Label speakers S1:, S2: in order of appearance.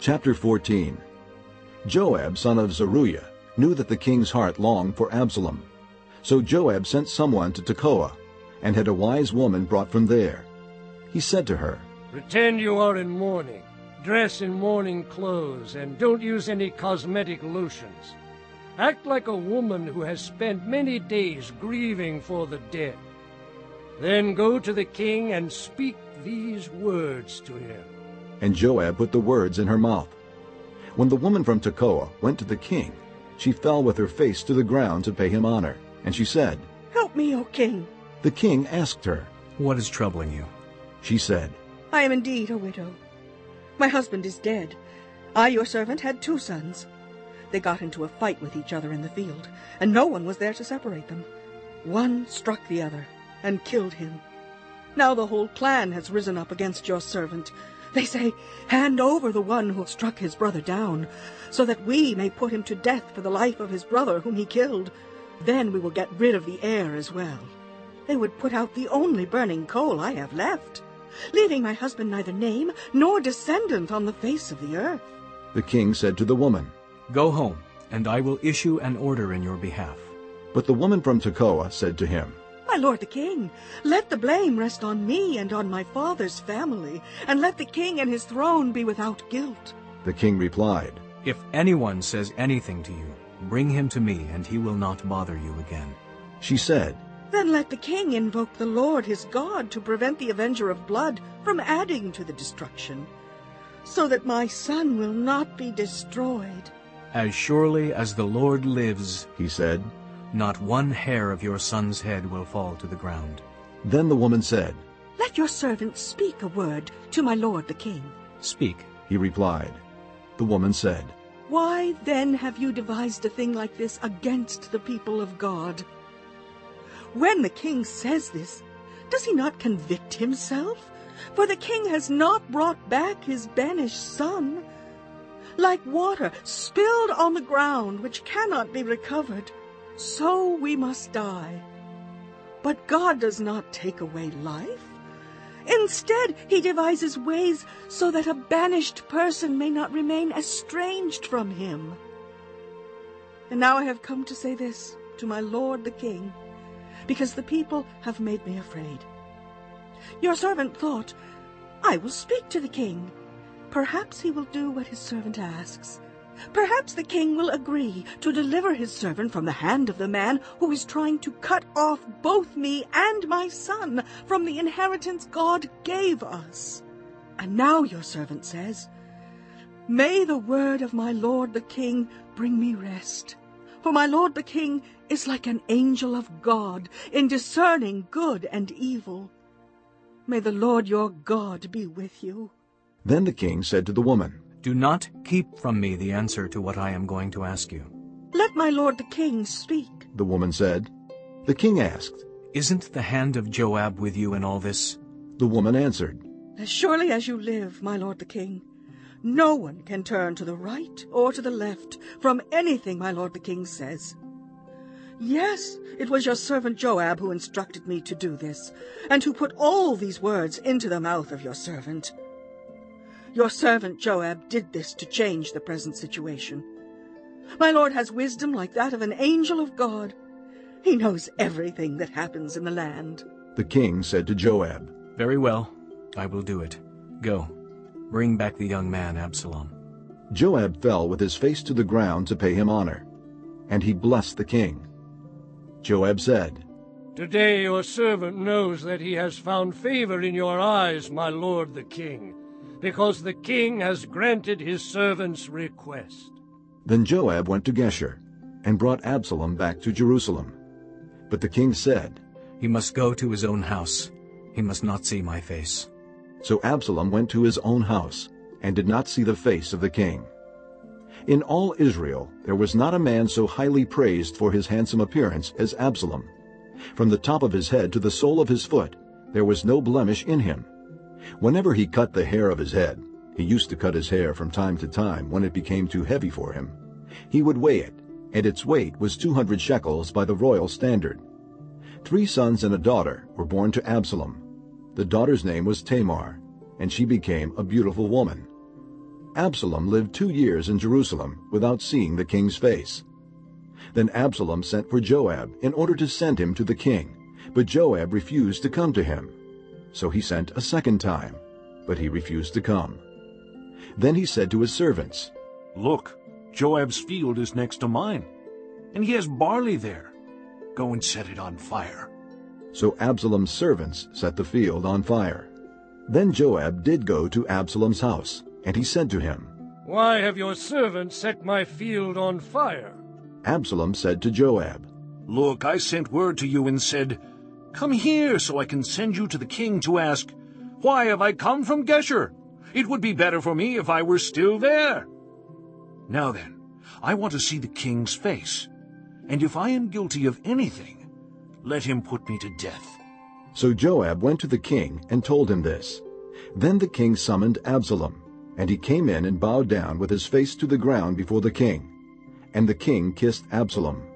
S1: Chapter 14 Joab, son of Zeruiah, knew that the king's heart longed for Absalom. So Joab sent someone to Tekoa, and had a wise woman brought from there. He said to her,
S2: Pretend you are in mourning, dress in mourning clothes, and don't use any cosmetic lotions. Act like a woman who has spent many days grieving for the dead. Then go to the king and speak these words to him.
S1: And Joab put the words in her mouth. When the woman from Tekoa went to the king, she fell with her face to the ground to pay him honor. And she said,
S3: Help me, O king.
S1: The king asked her.
S4: What is troubling you?
S1: She said,
S3: I am indeed a widow. My husband is dead. I, your servant, had two sons. They got into a fight with each other in the field, and no one was there to separate them. One struck the other and killed him. Now the whole clan has risen up against your servant. They say, Hand over the one who struck his brother down, so that we may put him to death for the life of his brother whom he killed. Then we will get rid of the heir as well. They would put out the only burning coal I have left, leaving my husband neither name nor descendant on the face of the earth.
S1: The king said to the woman,
S4: Go home, and I will issue an order in your behalf.
S1: But the woman from Tekoa said to him,
S3: My lord the king, let the blame rest on me and on my father's family, and let the king and his throne be without guilt.
S1: The king replied,
S4: If anyone says anything to you, bring him to me, and he will not bother you again.
S1: She said,
S3: Then let the king invoke the Lord his God to prevent the avenger of blood from adding to the destruction, so that my son will not be destroyed.
S4: As surely as the Lord lives,
S1: he said.
S4: Not one hair of your son's head will fall to the ground.
S1: Then the woman said,
S3: Let your servant speak a word to my lord the king.
S4: Speak.
S1: He replied. The woman said,
S3: Why then have you devised a thing like this against the people of God? When the king says this, does he not convict himself? For the king has not brought back his banished son. Like water spilled on the ground, which cannot be recovered, so we must die. But God does not take away life. Instead, he devises ways so that a banished person may not remain estranged from him. And now I have come to say this to my lord the king, because the people have made me afraid. Your servant thought, I will speak to the king. Perhaps he will do what his servant asks. Perhaps the king will agree to deliver his servant from the hand of the man who is trying to cut off both me and my son from the inheritance God gave us. And now your servant says, May the word of my lord the king bring me rest. For my lord the king is like an angel of God in discerning good and evil. May the Lord your God be with you.
S1: Then the king said to the woman,
S4: Do not keep from me the answer to what I am going to ask you.
S3: Let my lord the king speak.
S1: The woman said. The king asked.
S4: Isn't the hand of Joab with you in all this?
S1: The woman answered.
S3: As surely as you live, my lord the king, no one can turn to the right or to the left from anything my lord the king says. Yes, it was your servant Joab who instructed me to do this, and who put all these words into the mouth of your servant. Your servant Joab did this to change the present situation. My lord has wisdom like that of an angel of God. He knows everything that happens in the land.
S1: The king said to Joab,
S4: Very well, I will do it. Go, bring back the young man Absalom.
S1: Joab fell with his face to the ground to pay him honor, and he blessed the king. Joab said,
S2: Today your servant knows that he has found favor in your eyes, my lord the king, because the king has granted his servant's request.
S1: Then Joab went to Geshur, and brought Absalom back to Jerusalem. But the king said,
S4: He must go to his own house. He must not see my face.
S1: So Absalom went to his own house, and did not see the face of the king. In all Israel there was not a man so highly praised for his handsome appearance as Absalom. From the top of his head to the sole of his foot there was no blemish in him. Whenever he cut the hair of his head, he used to cut his hair from time to time when it became too heavy for him. He would weigh it, and its weight was 200 shekels by the royal standard. Three sons and a daughter were born to Absalom. The daughter's name was Tamar, and she became a beautiful woman. Absalom lived two years in Jerusalem without seeing the king's face. Then Absalom sent for Joab in order to send him to the king, but Joab refused to come to him. So he sent a second time, but he refused to come. Then he said to his servants,
S5: Look, Joab's field is next to mine, and he has barley there. Go and set it on fire.
S1: So Absalom's servants set the field on fire. Then Joab did go to Absalom's house, and he said to him,
S2: Why have your servants set my field on fire?
S1: Absalom said to Joab,
S5: Look, I sent word to you and said, Come here so I can send you to the king to ask, Why have I come from Geshur? It would be better for me if I were still there. Now then, I want to see the king's face, and if I am guilty of anything, let him put me to death.
S1: So Joab went to the king and told him this. Then the king summoned Absalom, and he came in and bowed down with his face to the ground before the king. And the king kissed Absalom.